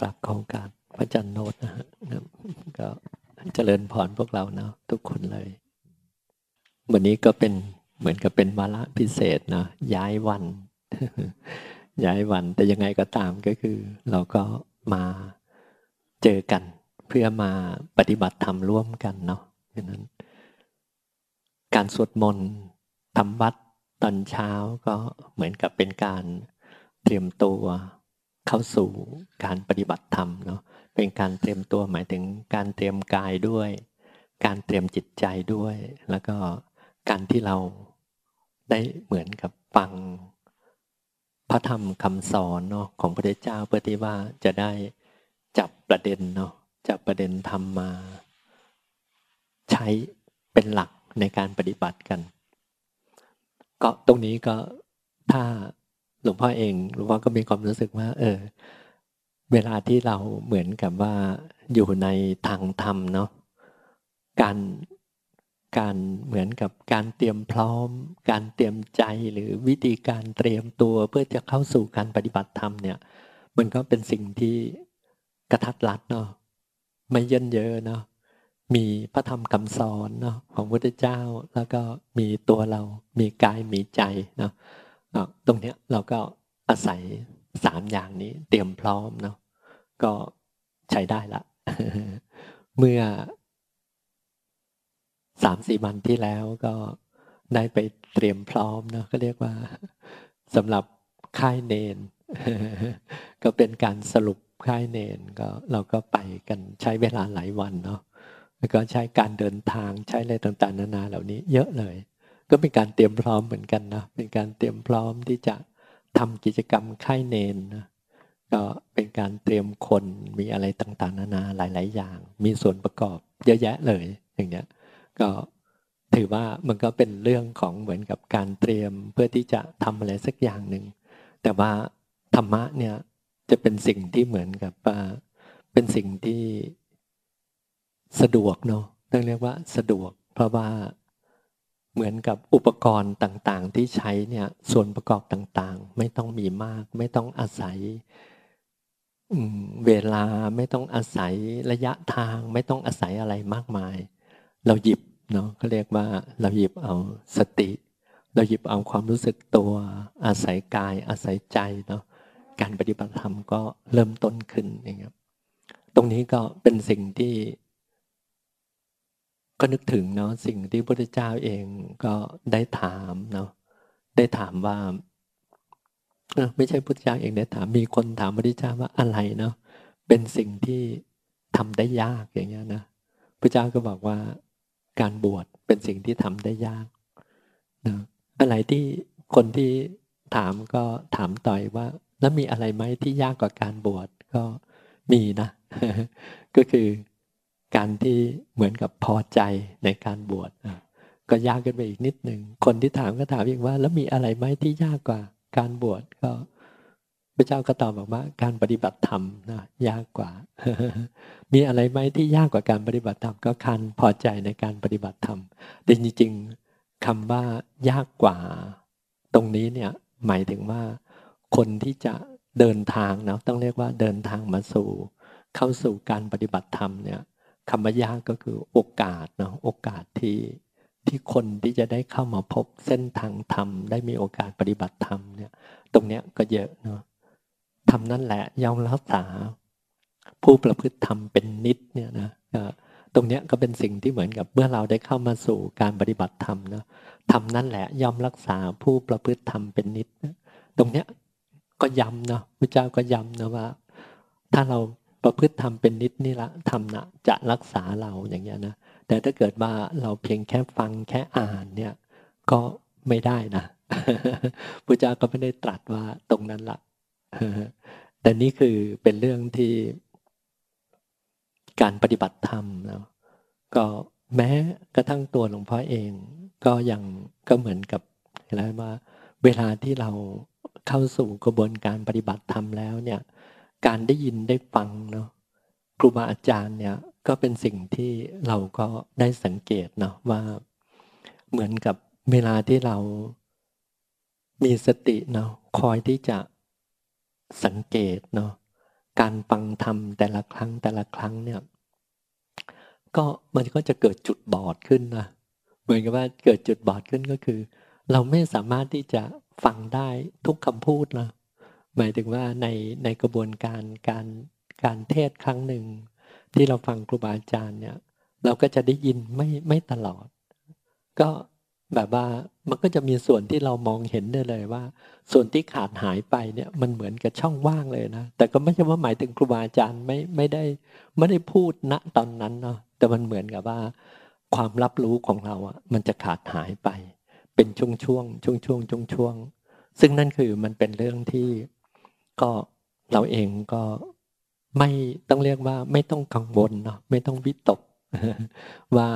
กลับของการพระจันทร์โนดนะฮะก็เจริญพรพวกเราเนาะทุกคนเลย วันนี้ก็เป็นเหมือนกับเป็นวาระพิเศษนะย้ายวัน ย้ายวันแต่ยังไงก็ตามก็คือ เราก็มาเจอกัน เพื่อมาปฏิบัติธรรมร่วมกันเนาะดังนั้น การสวดมนต์ทำวัดตอนเช้าก็เหมือนกับเป็นการเตรียมตัว เข้าสู่การปฏิบัติธรรมเนาะเป็นการเตรียมตัวหมายถึงการเตรียมกายด้วย การเตรียมจิตใจด้วย แล้วก็การที่เราได้เหมือนกับฟังพระธรรมคำสอนเนาะของพระเจ้าเพื่อที่ว่าจะได้จับประเด็นเนาะจับประเด็นธรรมมา ใช้เป็นหลักในการปฏิบัติกัน ก็ตรงนี้ก็ถ้า หลวงพ่อเองหลวงพ่อก็มีความรู้สึกว่า เออ เวลาที่เราเหมือนกับว่าอยู่ในทางธรรมเนาะการการเหมือนกับการเตรียมพร้อม การเตรียมใจหรือวิธีการเตรียมตัวเพื่อจะเข้าสู่การปฏิบัติธรรมเนี่ย มันก็เป็นสิ่งที่กระทัดรัดเนาะไม่เยินเยอะเนาะมีพระธรรมคำสอนเนาะของพระพุทธเจ้า แล้วก็มีตัวเรา มีกายมีใจเนาะ ตรงเนี้ยเราก็อาศัยสามอย่างนี้เตรียมพร้อมเนาะก็ใช้ได้ละ เมื่อสามสี่วันที่แล้วก็ได้ไปเตรียมพร้อมเนาะก็เรียกว่าสำหรับค่ายเนน ก็เป็นการสรุปค่ายเนนก็เราก็ไปกันใช้เวลาหลายวันเนาะแล้วก็ใช้การเดินทางใช้อะไรต่างๆนานาเหล่านี้ เยอะเลย ก็เป็นการเตรียมพร้อมเหมือนกันนะเป็นการเตรียมพร้อมที่จะทำกิจกรรมค่ายเนนนะก็เป็นการเตรียมคนมีอะไรต่างๆ นานาหลาย ๆ อย่าง มีส่วนประกอบเยอะแยะเลยอย่างเนี้ยก็ถือว่ามันก็เป็นเรื่องของเหมือนกับการเตรียมเพื่อที่จะทำอะไรสักอย่างหนึ่งแต่ว่าธรรมะเนี่ยจะเป็นสิ่งที่เหมือนกับเป็นสิ่งที่สะดวกเนาะต้องเรียกว่าสะดวก เพราะว่า เหมือนกับอุปกรณ์ต่างๆ ที่ใช้เนี่ยส่วนประกอบต่างๆ ไม่ต้องมีมาก ไม่ต้องอาศัยเวลาไม่ต้องอาศัยระยะทาง ไม่ต้องอาศัยอะไรมากมาย เราหยิบเนาะเขาเรียกว่าเราหยิบเอาสติ เราหยิบเอาความรู้สึกตัว อาศัยกายอาศัยใจเนาะการปฏิบัติธรรมก็เริ่มต้นขึ้นนะครับตรงนี้ก็เป็นสิ่งที่ ก็นึกถึงเนาะสิ่งที่พระพุทธเจ้าเองก็ได้ถามเนาะได้ถามว่าไม่ใช่พุทธเจ้าเองได้ถามมีคนถามพระพุทธเจ้าว่าอะไรเนาะเป็นสิ่งที่ทำได้ยากอย่างเงี้ยนะพระเจ้าก็บอกว่าการบวชเป็นสิ่งที่ทำได้ยากนะอะไรที่คนที่ถามก็ถามต่อยว่า แล้วมีอะไรไหมที่ยากกว่าการบวชก็มีนะ ก็คือ การที่เหมือนกับพอใจในการบวชก็ยากขึ้นไปอีกนิดหนึ่งคนที่ถามก็ถามอีกว่า แล้วมีอะไรไหมที่ยากกว่าการบวชก็พระเจ้าก็ตอบบอกว่า การปฏิบัติธรรมนะยากกว่า มีอะไรไหมที่ยากกว่าการปฏิบัติธรรมก็การพอใจในการปฏิบัติธรรมแต่จริงๆคำว่ายากกว่า ตรงนี้เนี่ยหมายถึงว่าคนที่จะเดินทางนะต้องเรียกว่าเดินทางมาสู่ เข้าสู่การปฏิบัติธรรมเนี่ย คำว่ายากก็คือโอกาสเนาะโอกาสที่ที่คนที่จะได้เข้ามาพบเส้นทางธรรม ได้มีโอกาสปฏิบัติธรรมเนี่ย ตรงเนี้ยก็เยอะเนาะทำนั่นแหละย่อมรักษา ผู้ประพฤติธรรมเป็นนิดเนี่ยนะตรงเนี้ยก็เป็นสิ่งที่เหมือนกับเมื่อเราได้เข้ามาสู่การปฏิบัติธรรมเนาะทำนั่นแหละย่อมรักษาผู้ประพฤติธรรมเป็นนิด ตรงเนี้ยก็ย้ำเนาะพระเจ้าก็ย้ำนะว่า ถ้าเรา ประพฤติธรรมเป็นนิดนี่ละธรรมนะจะรักษาเราอย่างเงี้ยนะแต่ถ้าเกิดว่าเราเพียงแค่ฟังแค่อ่านเนี่ยก็ไม่ได้นะพระเจ้าก็ไม่ได้ตรัสว่าตรงนั้นละแต่นี่คือเป็นเรื่องที่การปฏิบัติธรรมนะก็แม้กระทั่งตัวหลวงพ่อเองก็ยังก็เหมือนกับอะไรว่า เวลาที่เราเข้าสู่กระบวนการปฏิบัติธรรมแล้วเนี่ย การได้ยินได้ฟังเนาะครูบาอาจารย์เนี่ยก็เป็นสิ่งที่เราก็ได้สังเกตเนาะว่าเหมือนกับเวลาที่เรามีสติเนาะคอยที่จะสังเกตเนาะการฟังธรรมแต่ละครั้งแต่ละครั้งเนี่ยก็มันก็จะเกิดจุดบอดขึ้นนะเหมือนกับว่าเกิดจุดบอดขึ้นก็คือ เราไม่สามารถที่จะฟังได้ทุกคำพูดนะ หมายถึงว่าในในกระบวนการการการเทศครั้งหนึ่ง ที่เราฟังครูบาอาจารย์เนี่ย เราก็จะได้ยินไม่ไม่ตลอด ก็แบบว่ามันก็จะมีส่วนที่เรามองเห็นได้เลยว่า ส่วนที่ขาดหายไปเนี่ยมันเหมือนกับช่องว่างเลยนะแต่ก็ไม่ใช่ว่าหมายถึงครูบาอาจารย์ไม่ไม่ได้ไม่ได้พูดณตอนนั้นเนาะแต่มันเหมือนกับว่า ความรับรู้ของเราอะมันจะขาดหายไป เป็นช่วงช่วงช่วงช่วงช่วงช่วงซึ่งนั่นคือมันเป็นเรื่องที่ ก็เราเองก็ไม่ต้องเรียกว่าไม่ต้องกังวลเนาะไม่ต้องวิตก ว่า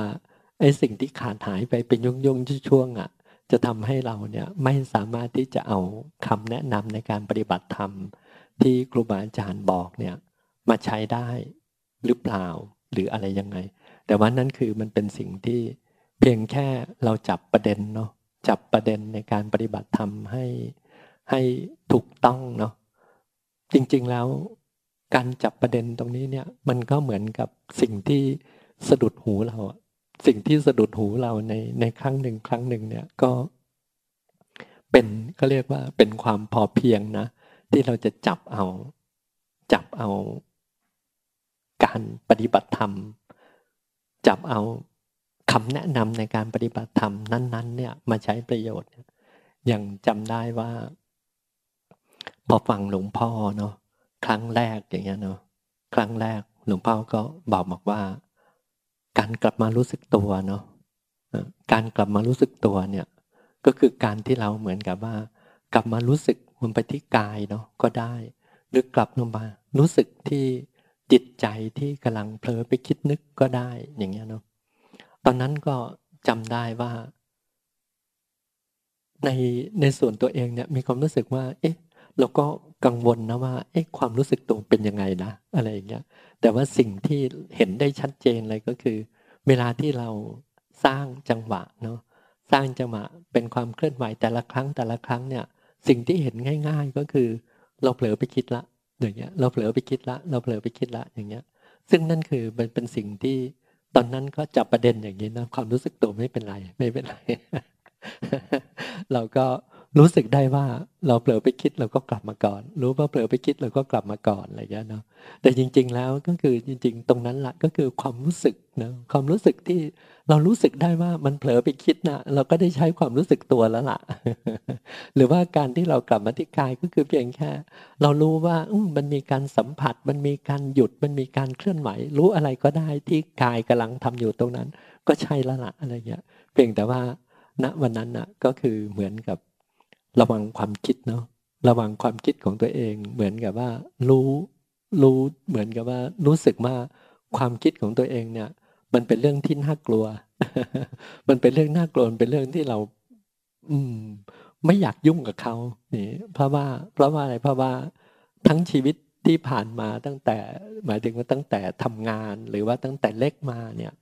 ไอ้สิ่งที่ขาดหายไปเป็นยุ่งย่งช่วงอะ จะทำให้เราเนี่ยไม่สามารถที่จะเอาคำแนะนำในการปฏิบัติธรรม ที่ครูบาอาจารย์บอกเนี่ยมาใช้ได้หรือเปล่าหรืออะไรยังไง แต่ว่านั่นคือมันเป็นสิ่งที่เพียงแค่เราจับประเด็นเนาะจับประเด็นในการปฏิบัติธรรมให้ให้ถูกต้องเนาะ จริงๆแล้วการจับประเด็นตรงนี้เนี่ย มันก็เหมือนกับสิ่งที่สะดุดหูเราสิ่งที่สะดุดหูเราในในครั้งหนึ่งครั้งหนึ่งเนี่ยก็เป็นก็เรียกว่าเป็นความพอเพียงนะ ที่เราจะจับเอา จับเอา การปฏิบัติธรรม จับเอาคำแนะนำในการปฏิบัติธรรมนั้น ๆ เนี่ยมาใช้ประโยชน์อย่างจำได้ว่า พอฟังหลวงพ่อเนาะครั้งแรกอย่างเงี้ยเนาะครั้งแรกหลวงพ่อก็บอกบอกว่า การกลับมารู้สึกตัวเนาะการกลับมารู้สึกตัวเนี่ยก็คือการที่เราเหมือนกับว่า กลับมารู้สึกมันไปที่กายเนาะก็ได้ หรือกลับลงมา รู้สึกที่จิตใจที่กำลังเผลอไปคิดนึกก็ได้อย่างเงี้ยเนาะตอนนั้นก็จำได้ว่า ในในส่วนตัวเองเนี่ยมีความรู้สึกว่า เอ๊ะ เราก็กังวลนะว่าเอ๊ะความรู้สึกตัวเป็นยังไงนะ อะไรอย่างเงี้ยแต่ว่าสิ่งที่เห็นได้ชัดเจนเลยก็คือ เวลาที่เราสร้างจังหวะเนาะสร้างจังหวะเป็นความเคลื่อนไหวแต่ละครั้งแต่ละครั้งเนี่ย สิ่งที่เห็นง่าย ๆก็คือ เราเผลอไปคิดละอย่างเงี้ยเราเผลอไปคิดละ เราเผลอไปคิดละอย่างเงี้ย ซึ่งนั่นคือมันเป็นสิ่งที่ตอนนั้นก็จับประเด็นอย่างนี้นะความรู้สึกตัวไม่เป็นไรไม่เป็นไร เราก็ รู้สึกได้ว่าเราเผลอไปคิดเราก็กลับมาก่อน รู้ว่าเผลอไปคิดเราก็กลับมาก่อนอะไรอย่างเงี้ยเนาะแต่จริง ๆ แล้วก็คือจริง ๆ ตรงนั้นละก็คือความรู้สึกนะความรู้สึกที่เรารู้สึกได้ว่ามันเผลอไปคิดนะเราก็ได้ใช้ความรู้สึกตัวแล้วล่ะ หรือว่าการที่เรากลับมาที่กายก็คือเพียงแค่ เรารู้ว่ามันมีการสัมผัส มันมีการหยุดมันมีการเคลื่อนไหว รู้อะไรก็ได้ที่กายกำลังทำอยู่ตรงนั้น ก็ใช่แล้วล่ะอะไรเงี้ยเพียงแต่ว่าณวันนั้นน่ะก็คือเหมือนกับ ระวังความคิดเนาะระวังความคิดของตัวเอง เหมือนกับว่า รู้รู้เหมือนกับว่า รู้สึกว่าความคิดของตัวเองเนี่ย มันเป็นเรื่องที่น่ากลัว มันเป็นเรื่องน่ากลัวเป็นเรื่องที่เรา อืม ไม่อยากยุ่งกับเขานี่เพราะว่า เพราะว่าอะไรเพราะว่าทั้งชีวิตที่ผ่านมาตั้งแต่ หมายถึงว่าตั้งแต่ทำงานหรือว่าตั้งแต่เล็กมาเนี่ย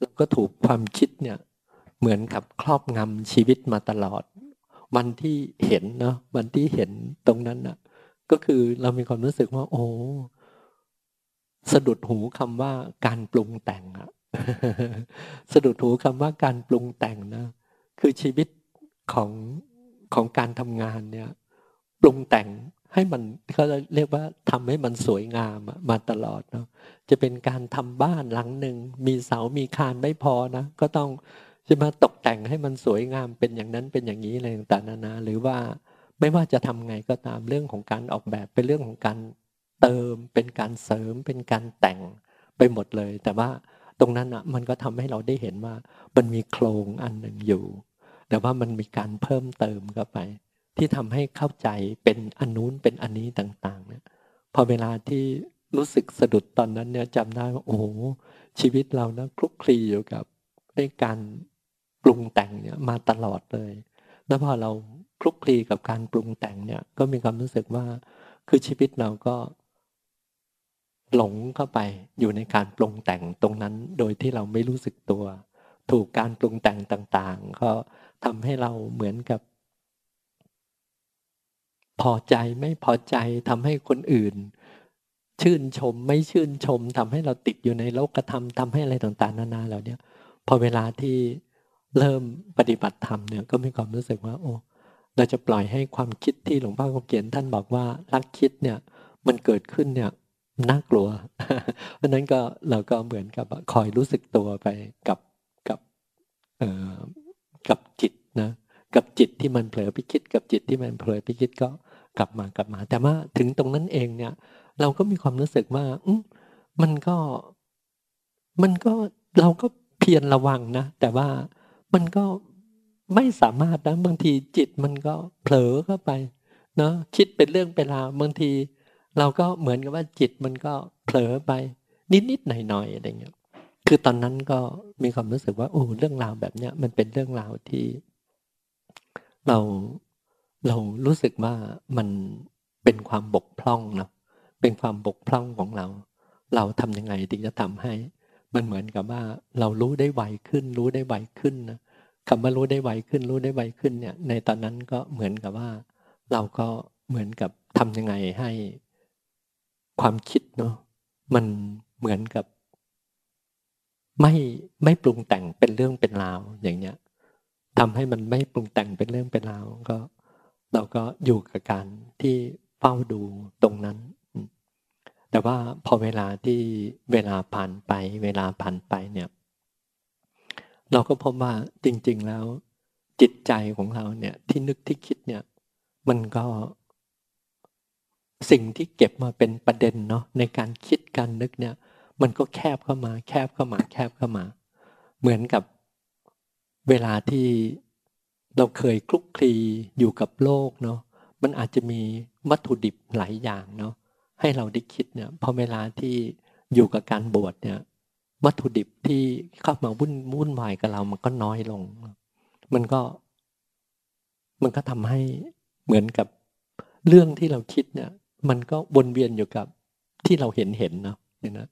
เราก็ถูกความคิดเนี่ย เหมือนกับครอบงำชีวิตมาตลอด วันที่เห็นเนาะวันที่เห็นตรงนั้นน่ะ ก็คือเรามีความรู้สึกว่า โอ้สะดุดหูคำว่าการปรุงแต่งอะสะดุดหูคำว่าการปรุงแต่งนะคือชีวิตของของการทำงานเนี่ย ปรุงแต่งให้มันเขาเรียกว่าทำให้มันสวยงามมาตลอดเนาะจะเป็นการทำบ้านหลังหนึ่งมีเสามีคานไม่พอนะก็ต้อง จะมตกแต่งให้มันสวยงามเป็นอย่างนั้นเป็นอย่างนี้อะไรต่างๆนานา หรือว่าไม่ว่าจะทำไงก็ตามเรื่องของการออกแบบเป็นเรื่องของการเติม เป็นการเสริม เป็นการแต่งไปหมดเลย แต่ว่าตรงนั้นอะมันก็ทำให้เราได้เห็นว่ามันมีโครงอันหนึ่งอยู่ แต่ว่ามันมีการเพิ่มเติมเข้าไป ที่ทำให้เข้าใจเป็นอันนู้นเป็นอันนี้ต่างๆ เนี่ยพอเวลาที่รู้สึกสะดุดตอนนั้นเนี่ยจำได้ว่าโอ้ชีวิตเรานะคลุกคลีอยู่กับในการ ปรุงแต่งเนี่ยมาตลอดเลย แล้วพอเราคลุกคลีกับการปรุงแต่งเนี่ยก็มีความรู้สึกว่าคือชีวิตเราก็ หลงเข้าไปอยู่ในการปรุงแต่งตรงนั้นโดยที่เราไม่รู้สึกตัว ถูกการปรุงแต่งต่างๆ ก็ทำให้เราเหมือนกับ พอใจไม่พอใจทำให้คนอื่น ชื่นชมไม่ชื่นชมทำให้เราติดอยู่ในโลกธรรมทำให้อะไรต่างๆ นานาเหล่านี้พอเวลาที่ เริ่มปฏิบัติธรรมเนี่ยก็มีความรู้สึกว่า โอ้เราจะปล่อยให้ความคิดที่หลวงพ่อคำเขียนท่านบอกว่ารักคิดเนี่ยมันเกิดขึ้นเนี่ยน่ากลัว เพราะนั้นก็เราก็เหมือนกับคอยรู้สึกตัวไปกับกับเอ่อกับจิตนะกับจิตที่มันเผลอไปคิด กับจิตที่มันเผลอไปคิดก็กลับมากลับมา แต่ว่าถึงตรงนั้นเองเนี่ย เราก็มีความรู้สึกว่าอืมันก็มันก็เราก็เพียรระวังนะ แต่ว่า มันก็ไม่สามารถนะบางทีจิตมันก็เผลอเข้าไปเนาะคิดเป็นเรื่องเป็นราวบางที เราก็เหมือนกับว่าจิตมันก็เผลอไปนิดๆหน่อยๆอะไรเงี้ยคือตอนนั้นก็มีความรู้สึกว่าโอ้เรื่องราวแบบเนี้ยมันเป็นเรื่องราวที่ เราเรารู้สึกว่ามันเป็นความบกพร่องเนาะเป็นความบกพร่องของเรา เราทำยังไงถึงจะทำให้ มันเหมือนกับว่าเรารู้ได้ไวขึ้น รู้ได้ไวขึ้นนะคำว่ารู้ได้ไวขึ้น รู้ได้ไวขึ้นเนี่ย ในตอนนั้นก็เหมือนกับว่า เราก็เหมือนกับทำยังไงให้ความคิดเนาะมันเหมือนกับ ไม่ไม่ปรุงแต่งเป็นเรื่องเป็นราวอย่างเนี้ยทำให้มันไม่ปรุงแต่งเป็นเรื่องเป็นราวก็ เราก็อยู่กับการที่เฝ้าดูตรงนั้น แต่ว่าพอเวลาที่เวลาผ่านไปเวลาผ่านไปเนี่ย เราก็พบว่าจริง ๆ แล้ว จิตใจของเราเนี่ยที่นึกที่คิดเนี่ย มันก็สิ่งที่เก็บมาเป็นประเด็นเนาะในการคิดการนึกเนี่ย มันก็แคบเข้ามา แคบเข้ามา แคบเข้ามา เหมือนกับเวลาที่เราเคยคลุกคลีอยู่กับโลกเนาะมันอาจจะมีวัตถุดิบหลายอย่างเนาะ ให้เราได้คิดเนี่ยพอเวลาที่อยู่กับการบวชเนี่ย วัตถุดิบที่เข้ามาวุ่นวุ่นวายกับเรามันก็น้อยลง มันก็ มันก็ทำให้เหมือนกับเรื่องที่เราคิดเนี่ย มันก็วนเวียนอยู่กับที่เราเห็นเห็นเนาะนี่นะ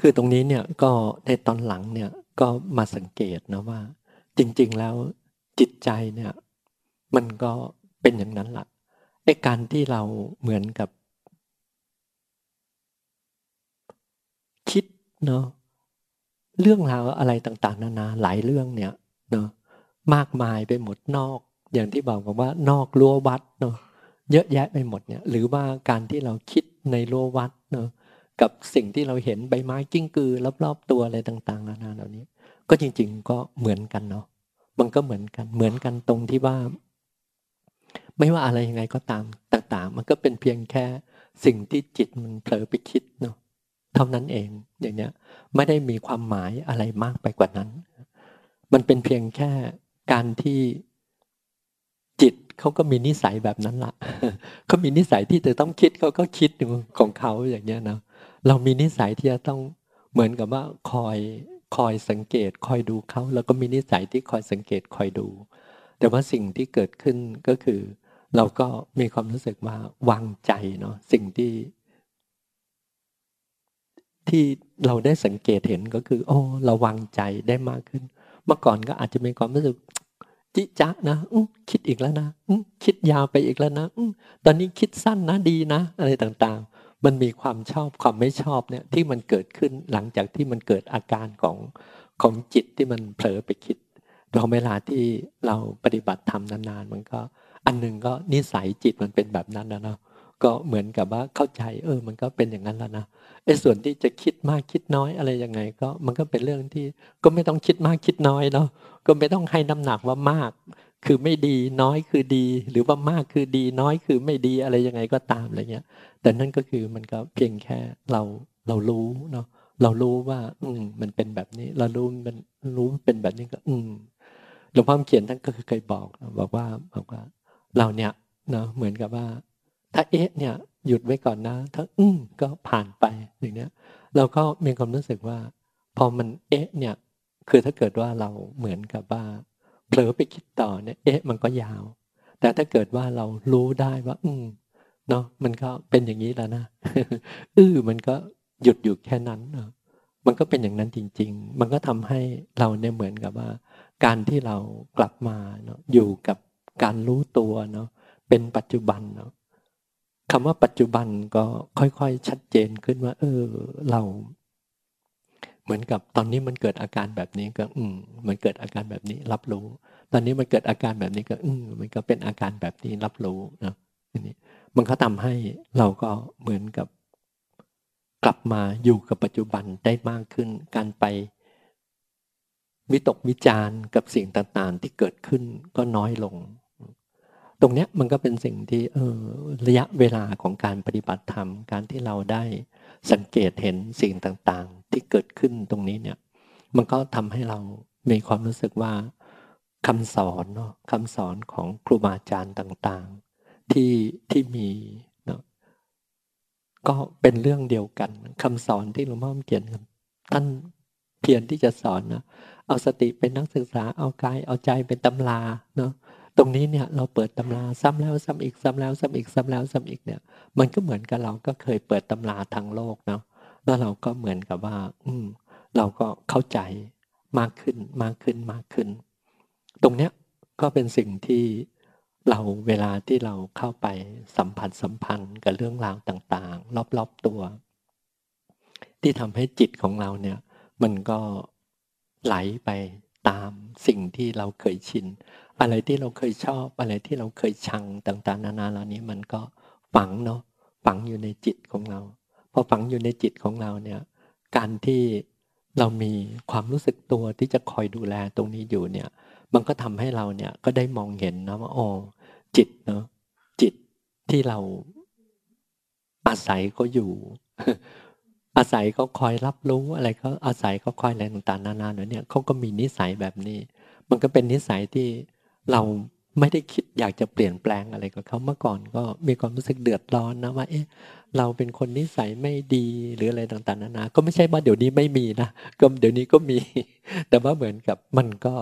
คือตรงนี้เนี่ยก็ในตอนหลังเนี่ยก็มาสังเกตนะว่า จริง ๆ แล้วจิตใจเนี่ย มันก็เป็นอย่างนั้นละ่ะ ไอ้การที่เราเหมือนกับ คิดเนาะเรื่องราวอะไรต่างๆ นานาหลายเรื่องเนี่ยเนาะมากมายไปหมดนอก อย่างที่บอกว่านอกรั้ววัดเนาะเยอะแยะไปหมดเนี่ย หรือว่าการที่เราคิดในรั้ววัดเนาะกับสิ่งที่เราเห็นใบไม้กิ้งกือรอบๆตัวอะไรต่างๆนานาเหล่านี้ ก็จริง ๆ ก็เหมือนกันเนาะมันก็เหมือนกันเหมือนกันตรงที่ว่า ไม่ว่าอะไรยังไงก็ตามต่างๆ มันก็เป็นเพียงแค่สิ่งที่จิตมันเผลอไปคิดเนาะเท่านั้นเองอย่างเนี้ยไม่ได้มีความหมายอะไรมากไปกว่านั้น มันเป็นเพียงแค่การที่จิตเขาก็มีนิสัยแบบนั้นละเขามีนิสัยที่จะต้องคิดเขาก็คิดของเขาอย่างเนี้ยนะเรามีนิสัยที่จะต้องเหมือนกับว่าคอยคอยสังเกตคอยดูเขาแล้วก็มีนิสัยที่คอยสังเกตคอยดู แต่ว่าสิ่งที่เกิดขึ้นก็คือ เราก็มีความรู้สึกว่าวางใจเนาะสิ่งที่ ที่เราได้สังเกตเห็นก็คือ โอ้เราวางใจได้มากขึ้น เมื่อก่อนก็อาจจะมีความรู้สึกจิจะนะคิดอีกแล้วนะคิดยาวไปอีกแล้วนะตอนนี้คิดสั้นนะดีนะ อะไรต่างๆ มันมีความชอบความไม่ชอบเนี่ย ที่มันเกิดขึ้นหลังจากที่มันเกิดอาการของของจิตที่มันเผลอไปคิดพอเวลาที่เราปฏิบัติทำนานๆมันก็ อันหนึ่งก็นิสัยจิตมันเป็นแบบนั้นนะเนาะก็เหมือนกับว่าเข้าใจ เออ มันก็เป็นอย่างนั้นแล้วนะไอ้ส่วนที่จะคิดมากคิดน้อยอะไรยังไง ก็มันก็เป็นเรื่องที่ก็ไม่ต้องคิดมากคิดน้อยเนาะก็ไม่ต้องให้น้ำหนักว่ามาก คือไม่ดีน้อยคือดี หรือว่ามากคือดีน้อยคือไม่ดีอะไรยังไงก็ตามอะไรเงี้ย แต่นั่นก็คือมันก็เพียงแค่เราเรารู้เนาะเรารู้ว่า อืมมันเป็นแบบนี้ เรารู้มันรู้เป็นแบบนี้ก็ อืมหลวงพ่อเขียนท่านก็เคยบอก บอกว่าบอกว่า เราเนี่ยเนาะเหมือนกับว่า ถ้าเอ๊ะเนี่ยหยุดไว้ก่อนนะ ถ้าอืมก็ผ่านไปอย่างเนี้ย เราก็มีความรู้สึกว่า พอมันเอ๊ะเนี่ย คือถ้าเกิดว่าเราเหมือนกับว่าเผลอไปคิดต่อเนี่ยเอ๊ะมันก็ยาว แต่ถ้าเกิดว่าเรารู้ได้ว่า อืมเนาะมันก็เป็นอย่างนี้แล้วนะอื้อมันก็หยุดอยู่แค่นั้นเนาะมันก็เป็นอย่างนั้นจริง ๆ มันก็ทำให้เราเนี่ยเหมือนกับว่า การที่เรากลับมาเนาะอยู่กับ การรู้ตัวเนาะเป็นปัจจุบันเนาะคำว่าปัจจุบันก็ค่อยๆ ชัดเจนขึ้นว่า เออ เรา เหมือนกับตอนนี้มันเกิดอาการแบบนี้ก็ อืม มันเกิดอาการแบบนี้ รับรู้ ตอนนี้มันเกิดอาการแบบนี้ก็ อืมมันก็เป็นอาการแบบนี้รับรู้นะอันนี้ มันก็ทำให้เราก็เหมือนกับ กลับมาอยู่กับปัจจุบันได้มากขึ้น การไปวิตกวิจารณ์กับสิ่งต่างๆ ที่เกิดขึ้นก็น้อยลง ตรงเนี้ยมันก็เป็นสิ่งที่เออระยะเวลาของการปฏิบัติธรรม การที่เราได้สังเกตเห็นสิ่งต่างๆ ที่เกิดขึ้นตรงนี้เนี่ย มันก็ทำให้เรามีความรู้สึกว่าคำสอนเนาะคำสอนของครูบาอาจารย์ต่างๆ ที่ที่มีเนาะก็เป็นเรื่องเดียวกันคำสอนที่หลวงพ่อเขียนท่านเพียรที่จะสอนนะเอาสติเป็นนักศึกษาเอากายเอาใจเป็นตำราเนาะ ตรงนี้เนี่ยเราเปิดตำราซ้ำแล้วซ้ำอีกซ้ำแล้วซ้ำอีกซ้ำแล้วซ้ำอีกเนี่ย มันก็เหมือนกับเราก็เคยเปิดตำราทางโลกเนาะแล้วเราก็เหมือนกับว่า อืม เราก็เข้าใจมากขึ้นมากขึ้นมากขึ้น ตรงเนี้ยก็เป็นสิ่งที่เราเวลาที่เราเข้าไปสัมผัสสัมพันธ์กับเรื่องราวต่างๆ รอบๆตัว ที่ทำให้จิตของเราเนี่ย มันก็ไหลไปตามสิ่งที่เราเคยชิน อะไรที่เราเคยชอบ อะไรที่เราเคยชังต่างๆ นานาเหล่านี้มันก็ฝังเนาะฝังอยู่ในจิตของเราพอฝังอยู่ในจิตของเราเนี่ยการที่เรามีความรู้สึกตัวที่จะคอยดูแลตรงนี้อยู่เนี่ยมันก็ทำให้เราเนี่ยก็ได้มองเห็นนะว่าอ๋อจิตเนาะจิตที่เราอาศัยก็อยู่ อาศัยเขาคอยรับรู้อะไรเขาอาศัยเขาคอยอะไรต่างๆนานาเนี่ยเขาก็มีนิสัยแบบนี้ มันก็เป็นนิสัยที่ เราไม่ได้คิดอยากจะเปลี่ยนแปลงอะไรกับเขาเมื่อก่อนก็มีความรู้สึกเดือดร้อนนะว่าเอ๊ะเราเป็นคนนิสัยไม่ดีหรืออะไรต่างๆนานาก็ไม่ใช่ว่าเดี๋ยวนี้ไม่มีนะก็เดี๋ยวนี้ก็มี แต่ว่าเหมือนกับมันก็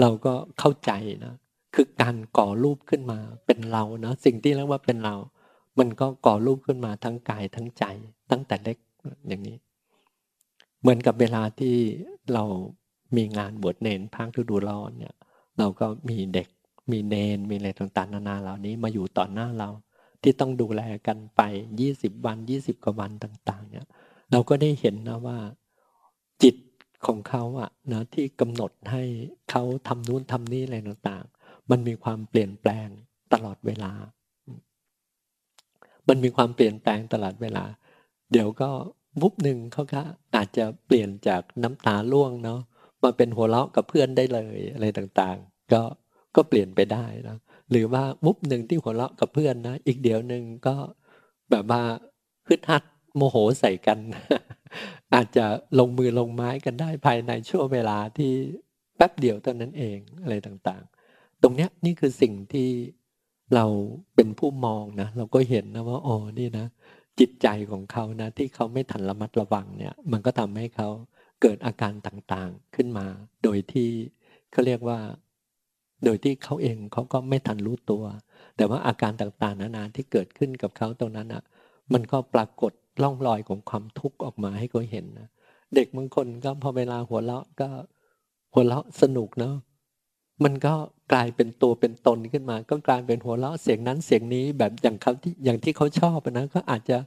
เราก็เข้าใจนะคือการก่อรูปขึ้นมาเป็นเรานะสิ่งที่เรียกว่าเป็นเรา มันก็ก่อรูปขึ้นมาทั้งกายทั้งใจ ตั้งแต่เล็กอย่างนี้ เหมือนกับเวลาที่เรามีงานบวชเนนพักฤดูร้อนเนี่ย เราก็มีเด็กมีเนนมีอะไรต่างๆนานาเหล่านี้มาอยู่ต่อหน้าเรา ที่ต้องดูแลกันไปยี่สิบวันยี่สิบกว่าวันต่าง ๆ เนี่ย เราก็ได้เห็นนะว่า จิตของเขาอะนะที่กำหนดให้เขาทำนู้นทำนี้อะไรต่างๆ มันมีความเปลี่ยนแปลงตลอดเวลา มันมีความเปลี่ยนแปลงตลอดเวลา เดี๋ยวก็วุบหนึ่งเขาก็อาจจะเปลี่ยนจากน้ำตาล่วงเนาะมาเป็นหัวเราะกับเพื่อนได้เลยอะไรต่างๆ ก็ก็เปลี่ยนไปได้นะหรือว่ามุบหนึ่งที่หัวเราะกับเพื่อนนะ อีกเดี๋ยวหนึ่งก็แบบว่าฮึดฮัดโมโหใส่กัน อาจจะลงมือลงไม้กันได้ภายในช่วงเวลาที่แป๊บเดียวเท่านั้นเองอะไรต่างๆ ตรงเนี้ยนี่คือสิ่งที่เราเป็นผู้มองนะ เราก็เห็นนะว่าอ๋อนี่นะ จิตใจของเขานะ ที่เขาไม่ทันระมัดระวังเนี่ย มันก็ทำให้เขาเกิดอาการต่างๆขึ้นมา โดยที่เขาเรียกว่า โดยที่เขาเองเขาก็ไม่ทันรู้ตัว แต่ว่าอาการต่างๆ นานาที่เกิดขึ้นกับเขาตรงนั้นอะ มันก็ปรากฏร่องรอยของความทุกข์ออกมาให้เขาเห็นนะเด็กบางคนก็พอเวลาหัวเราะก็หัวเราะสนุกเนาะมันก็กลายเป็นตัวเป็นตนขึ้นมา ก็กลายเป็นหัวเราะเสียงนั้นเสียงนี้แบบอย่างเขาที่อย่างที่เขาชอบนะก็อาจจะ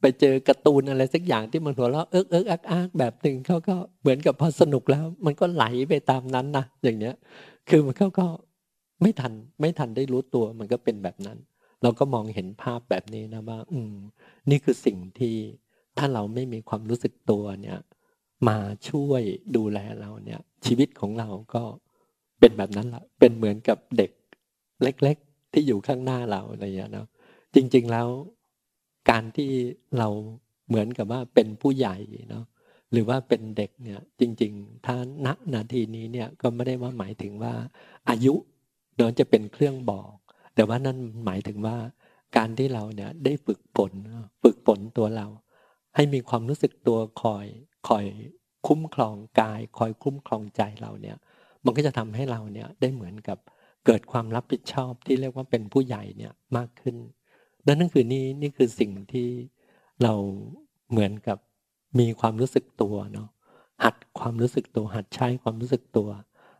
ไปเจอการ์ตูนอะไรสักอย่างที่มันหัวเราะเอิกเอิกอักอักแบบหนึ่งเขาก็เหมือนกับพอสนุกแล้ว มันก็ไหลไปตามนั้นนะอย่างเนี้ย คือมันเขาก็ไม่ทันไม่ทันได้รู้ตัวมันก็เป็นแบบนั้น เราก็มองเห็นภาพแบบนี้นะว่า อืม นี่คือสิ่งที่ถ้าเราไม่มีความรู้สึกตัวเนี่ย มาช่วยดูแลเราเนี่ย ชีวิตของเราก็เป็นแบบนั้นละเป็นเหมือนกับเด็กเล็ก ๆ ที่อยู่ข้างหน้าเราอะไรอย่างเงี้ยเนาะจริง ๆแล้วการที่เราเหมือนกับว่าเป็นผู้ใหญ่เนาะ หรือว่าเป็นเด็กเนี่ยจริง ๆ ถ้าณนาทีนี้เนี่ยก็ไม่ได้ว่าหมายถึงว่า อายุเนาะจะเป็นเครื่องบอก แต่ว่านั่นหมายถึงว่า การที่เราเนี่ยได้ฝึกฝนฝึกฝนตัวเรา ให้มีความรู้สึกตัวคอยคอยคุ้มครองกาย คอยคุ้มครองใจเราเนี่ย มันก็จะทำให้เราเนี่ยได้เหมือนกับเกิดความรับผิดชอบที่เรียกว่าเป็นผู้ใหญ่เนี่ยมากขึ้น นั่นนั่นคือนี่นี่คือสิ่งที่เราเหมือนกับ มีความรู้สึกตัวเนาะหัดความรู้สึกตัว หัดใช้ความรู้สึกตัว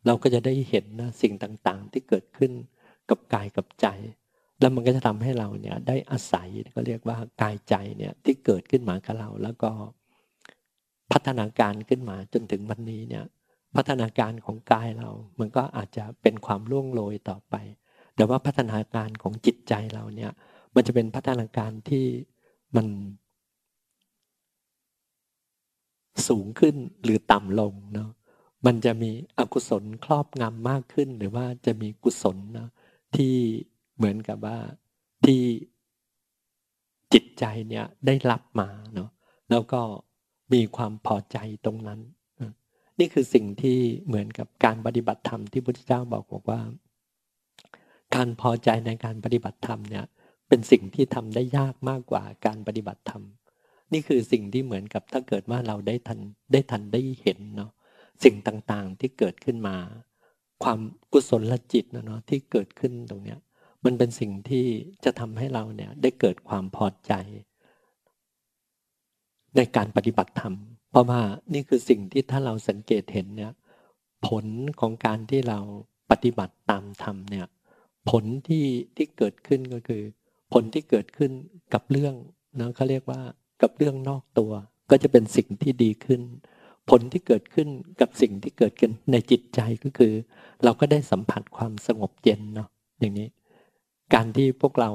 เราก็จะได้เห็นนะสิ่งต่างๆ ที่เกิดขึ้นกับกายกับใจ แล้วมันก็จะทำให้เราเนี่ยได้อาศัยก็เรียกว่ากายใจเนี่ยที่เกิดขึ้นมากับเรา แล้วก็พัฒนาการขึ้นมาจนถึงวันนี้เนี่ยพัฒนาการของกายเรา มันก็อาจจะเป็นความล่วงโรยต่อไป แต่ว่าพัฒนาการของจิตใจเราเนี่ย มันจะเป็นพัฒนาการที่มัน สูงขึ้นหรือต่ำลงเนาะมันจะมีอกุศลครอบงำมากขึ้น หรือว่าจะมีกุศลเนาะที่เหมือนกับว่าที่จิตใจเนี่ยได้รับมาเนาะแล้วก็มีความพอใจตรงนั้น นี่คือสิ่งที่เหมือนกับการปฏิบัติธรรมที่พุทธเจ้าบอกบอกว่า การพอใจในการปฏิบัติธรรมเนี่ยเป็นสิ่งที่ทำได้ยากมากกว่าการปฏิบัติธรรม นี่คือสิ่งที่เหมือนกับถ้าเกิดว่าเราได้ทันได้ทันได้เห็นเนาะสิ่งต่างๆที่เกิดขึ้นมา ความกุศลจิตเนาะที่เกิดขึ้นตรงเนี้ย มันเป็นสิ่งที่จะทำให้เราเนี่ยได้เกิดความพอใจ ในการปฏิบัติธรรม เพราะว่านี่คือสิ่งที่ถ้าเราสังเกตเห็นเนี่ยผลของการที่เราปฏิบัติตามธรรมเนี่ยผลที่ที่เกิดขึ้นก็คือ ผลที่เกิดขึ้นกับเรื่องนะเขาเรียกว่า กับเรื่องนอกตัว ก็จะเป็นสิ่งที่ดีขึ้น ผลที่เกิดขึ้นกับสิ่งที่เกิดขึ้นในจิตใจก็คือ เราก็ได้สัมผัสความสงบเย็นเนาะอย่างนี้ การที่พวกเรา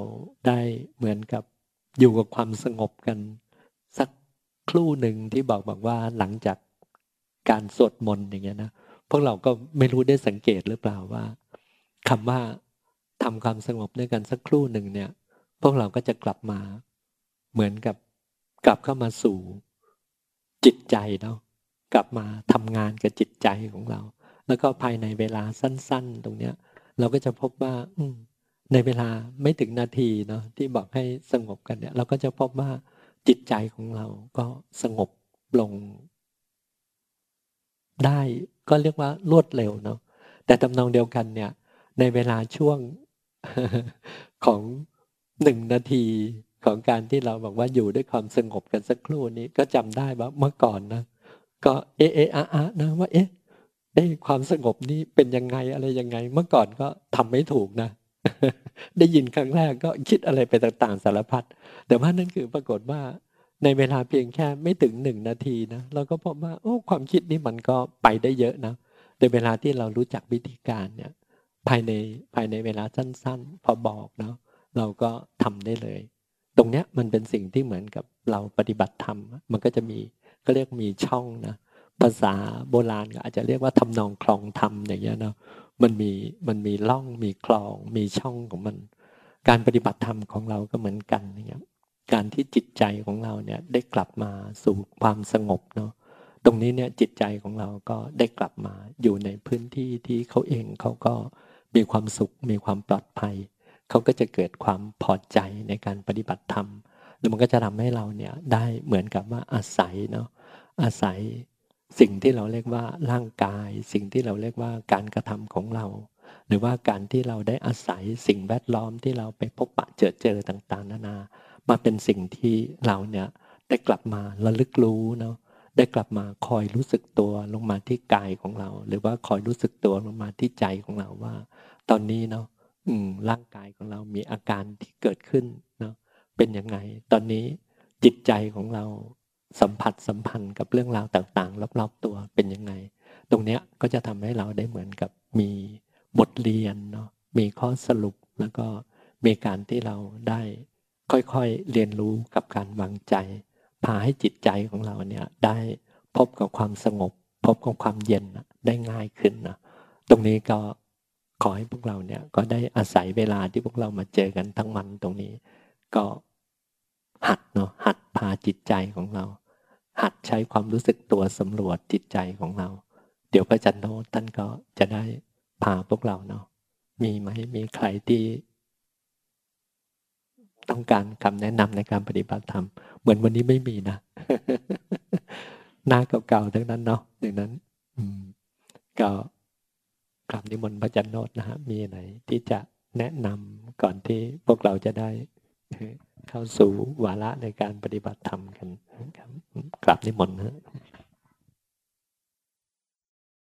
ได้เหมือนกับอยู่กับความสงบกัน สักครู่หนึ่งที่บอกบอกว่าหลังจากการสวดมนต์อย่างเงี้ยนะพวกเราก็ไม่รู้ได้สังเกตหรือเปล่าว่าคำว่าทำความสงบด้วยกันสักครู่หนึ่งเนี่ย พวกเราก็จะกลับมาเหมือนกับ กลับเข้ามาสู่จิตใจเนาะกลับมาทำงานกับจิตใจของเรา แล้วก็ภายในเวลาสั้น ๆ ตรงเนี้ย เราก็จะพบว่าอืในเวลาไม่ถึงนาทีเนาะที่บอกให้สงบกันเนี่ย เราก็จะพบว่าจิตใจของเราก็สงบลง ได้ก็เรียกว่ารวดเร็วเนาะแต่ตำนองเดียวกันเนี่ย ในเวลาช่วงของหนึ่งนาที ของการที่เราบอกว่าอยู่ด้วยความสงบกันสักครู่นี้ก็จำได้ว่าเมื่อก่อนนะ ก็เอเออะอะนะว่าเอ๊ะเอ๊ะความสงบนี้เป็นยังไงอะไรยังไง เมื่อก่อนก็ทำไม่ถูกนะ ได้ยินครั้งแรกก็คิดอะไรไปต่างๆสารพัดแต่ว่านั่นคือปรากฏว่าในเวลาเพียงแค่ไม่ถึงหนึ่งนาทีนะเราก็พบว่าโอ้ความคิดนี้มันก็ไปได้เยอะนะแต่เวลาที่เรารู้จักวิธีการเนี่ยภายในภายในเวลาสั้น ๆ พอบอกเนาะเราก็ทำได้เลย ตรงเนี้ยมันเป็นสิ่งที่เหมือนกับเราปฏิบัติธรรม มันก็จะมีก็เรียกมีช่องนะภาษาโบราณก็อาจจะเรียกว่าทำนองคลองธรรมอย่างเงี้ยเนาะมันมีมันมีล่องมีคลอง มีช่องของมัน การปฏิบัติธรรมของเราก็เหมือนกันนะครับการที่จิตใจของเราเนี่ยได้กลับมาสู่ความสงบเนาะตรงนี้เนี่ยจิตใจของเราก็ได้กลับมาอยู่ในพื้นที่ที่เขาเองเขาก็มีความสุขมีความปลอดภัย เขาก็จะเกิดความพอใจในการปฏิบัติธรรมแล้วมันก็จะทำให้เราเนี่ยได้เหมือนกับว่าอาศัยเนาะอาศัยสิ่งที่เราเรียกว่าร่างกาย สิ่งที่เราเรียกว่าการกระทำของเรา หรือว่าการที่เราได้อาศัยสิ่งแวดล้อมที่เราไปพบปะเจอเจอต่างๆ นานา มาเป็นสิ่งที่เราเนี่ยได้กลับมาระลึกรู้เนาะได้กลับมาคอยรู้สึกตัวลงมาที่กายของเรา หรือว่าคอยรู้สึกตัวลงมาที่ใจของเราว่า ตอนนี้เนาะ ร่างกายของเรามีอาการที่เกิดขึ้นเนาะเป็นยังไง ตอนนี้จิตใจของเราสัมผัสสัมพันธ์กับเรื่องราวต่างๆรอบๆตัวเป็นยังไง ตรงเนี้ยก็จะทำให้เราได้เหมือนกับมีบทเรียนเนาะมีข้อสรุปแล้วก็มีการที่เราได้ค่อยๆเรียนรู้กับการวางใจพาให้จิตใจของเราเนี่ยได้พบกับความสงบ พบกับความเย็นได้ง่ายขึ้นนะตรงนี้ก็ ขอให้พวกเราเนี่ยก็ได้อาศัยเวลาที่พวกเรามาเจอกันทั้งวันตรงนี้ ก็หัดเนาะหัดพาจิตใจของเรา หัดใช้ความรู้สึกตัวสำรวจจิตใจของเรา เดี๋ยวพระจันโนท่านก็จะได้พาพวกเราเนาะมีไหมมีใครที่ ต้องการคำแนะนำในการปฏิบัติธรรม เหมือนวันนี้ไม่มีนะหน้าเก่าๆทั้งนั้นเนาะดังนั้น อืมก็ กลับนิมนต์พระจันโนตนะฮะมีไหนที่จะแนะนำก่อนที่พวกเราจะได้ เข้าสู่วาระในการปฏิบัติธรรมกันครับกราบนิมนต์นะ